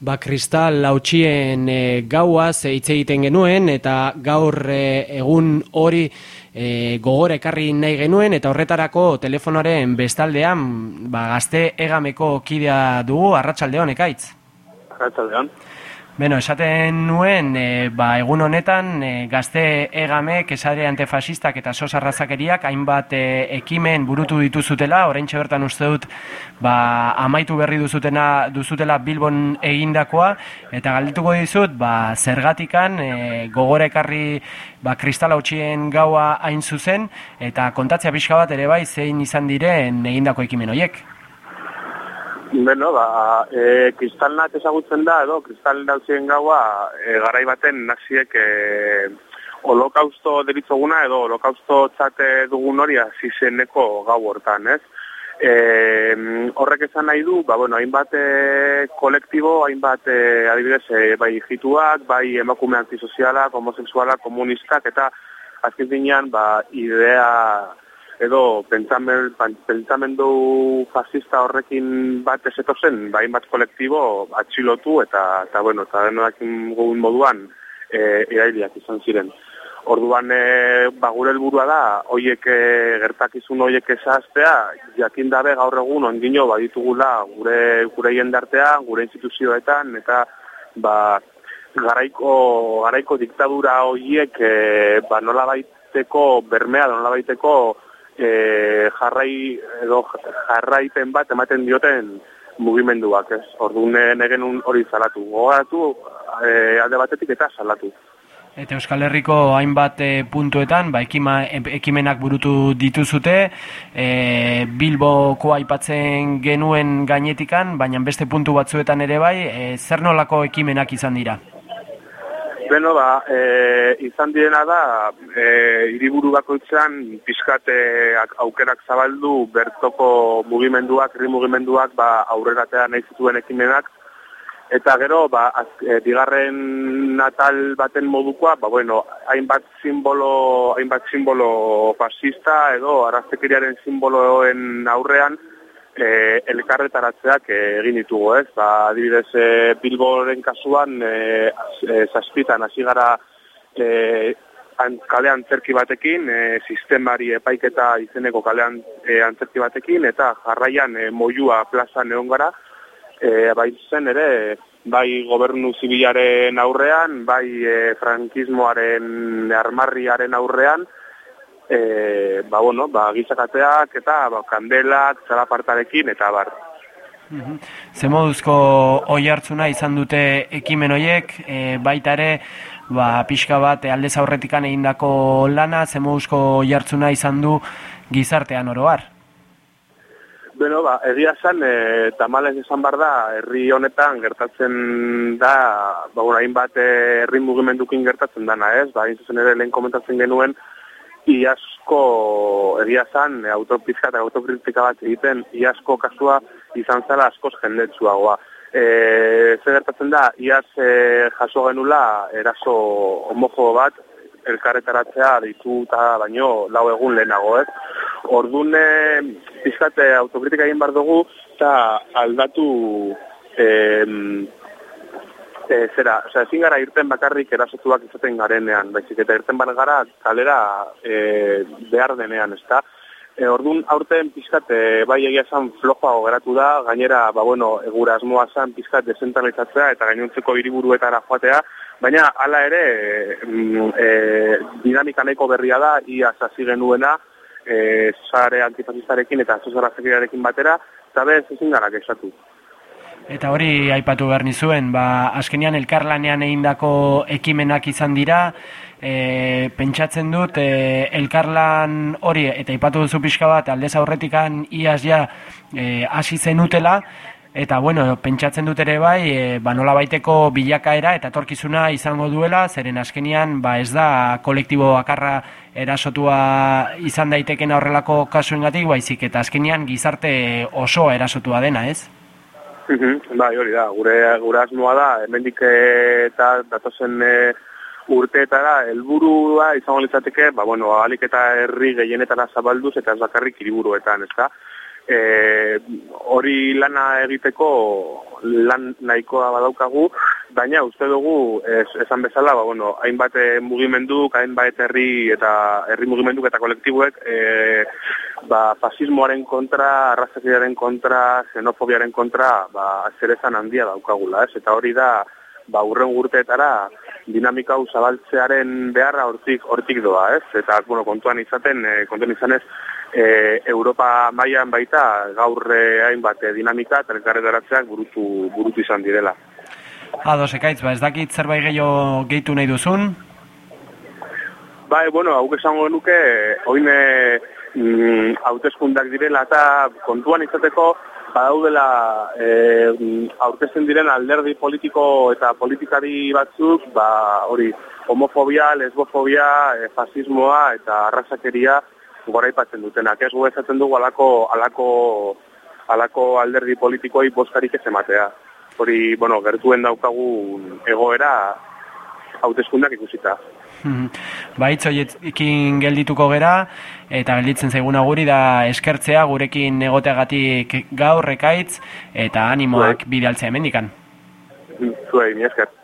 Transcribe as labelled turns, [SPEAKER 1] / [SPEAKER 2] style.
[SPEAKER 1] Ba, kristal lautsien e, gauaz hitz egiten genuen eta gaur e, egun hori e, gogor ekarri nahi genuen eta horretarako telefonoaren bestaldean ba, gazte egameko kidea dugu, arratsaldeon ekaitz.
[SPEAKER 2] Arratsaldeon.
[SPEAKER 1] Beno, esaten nuen, e, ba, egun honetan, e, gazte egame, kesare antifasistak eta sos arrazakeriak, hainbat e, ekimen burutu dituzutela, orain bertan uste dut, ba, amaitu berri duzutena, duzutela Bilbon egindakoa, eta galdetuko dizut, ba, zergatikan, e, gogore ekarri, ba, kristal hautsien gaua hain zuzen, eta kontatzea pixka bat ere bai, zein izan diren egindako ekimen horiek.
[SPEAKER 2] Beno, ba, e, kristalnak ezagutzen da, edo, kristal dauzien gaua, e, garai baten naziek e, holokausto deritzoguna, edo holokausto txate dugun hori azizeneko gau hortan, ez? E, horrek esan nahi du, ba, bueno, hainbat e, kolektibo, hainbat e, adibidez, e, bai hituak, bai emakume antisozialak, homoseksualak, komunistak, eta azken zinean, ba, idea edo pentsamendu fascista horrekin bat ezeto zen, bain bat kolektibo atxilotu eta, eta bueno, eta denoakin gogun moduan e, irailiak izan ziren. Orduan, e, ba, gure helburua da, hoiek e, gertakizun hoiek esaztea, jakin dabe gaur egun ondino baditugula gure gure jendartean, gure instituzioetan, eta ba, garaiko, garaiko diktadura hoiek e, ba, nola baiteko, bermea, nola baiteko, e, jarrai edo jarraipen bat ematen dioten mugimenduak, ez? Orduan negen hori salatu. Gogatu e, alde batetik eta salatu.
[SPEAKER 1] Eta Euskal Herriko hainbat e, puntuetan, ba, ekima, ekimenak burutu dituzute, e, Bilboko aipatzen genuen gainetikan, baina beste puntu batzuetan ere bai, e, zer nolako ekimenak izan dira?
[SPEAKER 2] Beno, ba, e, izan direna da, e, iriburu bakoitzean, pizkate aukerak zabaldu, bertoko mugimenduak, herri mugimenduak, ba, aurreratea nahi zituen ekimenak, eta gero, ba, az, e, digarren natal baten modukoa, ba, bueno, hainbat simbolo, hainbat simbolo fascista, edo, araztekiriaren simboloen aurrean, e, elkarretaratzeak egin ditugu, ez? Ba, adibidez, e, Bilboren kasuan, e, e, zazpitan, hasi gara e, an, kale antzerki batekin, e, sistemari epaiketa izeneko kalean e, antzerki batekin, eta jarraian e, moiua plazan egon gara, e, bai zen ere, bai gobernu zibilaren aurrean, bai e, frankismoaren armarriaren aurrean, e, ba, bueno, ba, gizakateak eta ba, kandelak, txalapartarekin eta bar.
[SPEAKER 1] Mhm. Ze moduzko oi hartzuna izan dute ekimen hoiek, e, baita ere, ba, pixka bat aldez aurretikan egindako lana, ze moduzko oi hartzuna izan du gizartean oroar?
[SPEAKER 2] Beno, ba, egia zen, e, tamales izan bar da, herri honetan gertatzen da, ba, hain herri mugimendukin gertatzen dana, ez? Ba, zuzen ere lehen komentatzen genuen, iasko egia zan, autopizka eta autokritika bat egiten, iasko kasua izan zela askoz jendetsuagoa. E, zer gertatzen da, iaz e, jaso genula eraso homofobo bat, elkarretaratzea ditu eta baino lau egun lehenago, ez? Orduan, pizkate autokritika egin bar dugu, eta aldatu e, e, zera, oza, ezin gara irten bakarrik erasotuak izaten garenean, baizik eta irten bar gara kalera e, behar denean, ezta? E, ordun aurten pizkat e, bai egia esan flojoago geratu da, gainera, ba bueno, egura asmoa zan pizkat desentralizatzea eta gainontzeko hiriburuetara joatea, baina hala ere mm, e, dinamika nahiko berria da, ia zazi genuena, e, zare antifasistarekin eta zuzarrazekirarekin batera, eta bez ezin gara kexatu.
[SPEAKER 1] Eta hori aipatu behar nizuen, ba, azkenian elkarlanean egindako ekimenak izan dira, e, pentsatzen dut e, elkarlan hori, eta aipatu duzu pixka bat, aldez aurretikan iaz ja e, hasi zenutela, eta bueno, pentsatzen dut ere bai, e, ba, nola baiteko bilakaera eta torkizuna izango duela, zeren azkenian ba, ez da kolektibo akarra erasotua izan daiteken horrelako kasuengatik, baizik eta azkenian gizarte oso erasotua dena, ez?
[SPEAKER 2] Bai, hori da, gure, gure asmoa da, hemendik eta datozen e, urteetara helburua izango litzateke, ba, bueno, alik eta herri gehienetara zabalduz eta ez bakarrik hiriburuetan, ez da? E, hori lana egiteko lan nahikoa badaukagu, baina uste dugu ez, esan bezala, ba, bueno, hainbat eh, mugimenduk, hainbat herri eta herri mugimenduk eta kolektibuek e, ba, fasismoaren kontra, arrazakiaren kontra, xenofobiaren kontra, ba, zerezan handia daukagula, ez? Eta hori da, ba, urren gurteetara dinamika hau zabaltzearen beharra hortik, hortik doa, ez? Eta, bueno, kontuan izaten, e, kontuan izanez, e, Europa mailan baita gaur hainbat dinamika eta elkarretaratzeak burutu, burutu izan direla.
[SPEAKER 1] Ados, ekaitz, ba, ez dakit zerbait gehiago gehitu nahi duzun?
[SPEAKER 2] Bai, bueno, hau esango nuke, oine mm, hauteskundak direla eta kontuan izateko, badaudela e, aurkezten diren alderdi politiko eta politikari batzuk, ba, hori, homofobia, lesbofobia, e, fasismoa eta arrasakeria gora ipatzen dutenak. Ez gu dugu alako, alako, alako alderdi politikoi boskarik ez ematea hori, bueno, gertuen daukagu egoera hauteskundak ikusita.
[SPEAKER 1] Mhm. Baitz hoiekin geldituko gera eta gelditzen zaiguna guri da eskertzea gurekin egoteagatik gaur ekaitz eta animoak bidaltzea hemendikan.
[SPEAKER 2] Zuei, mi esker.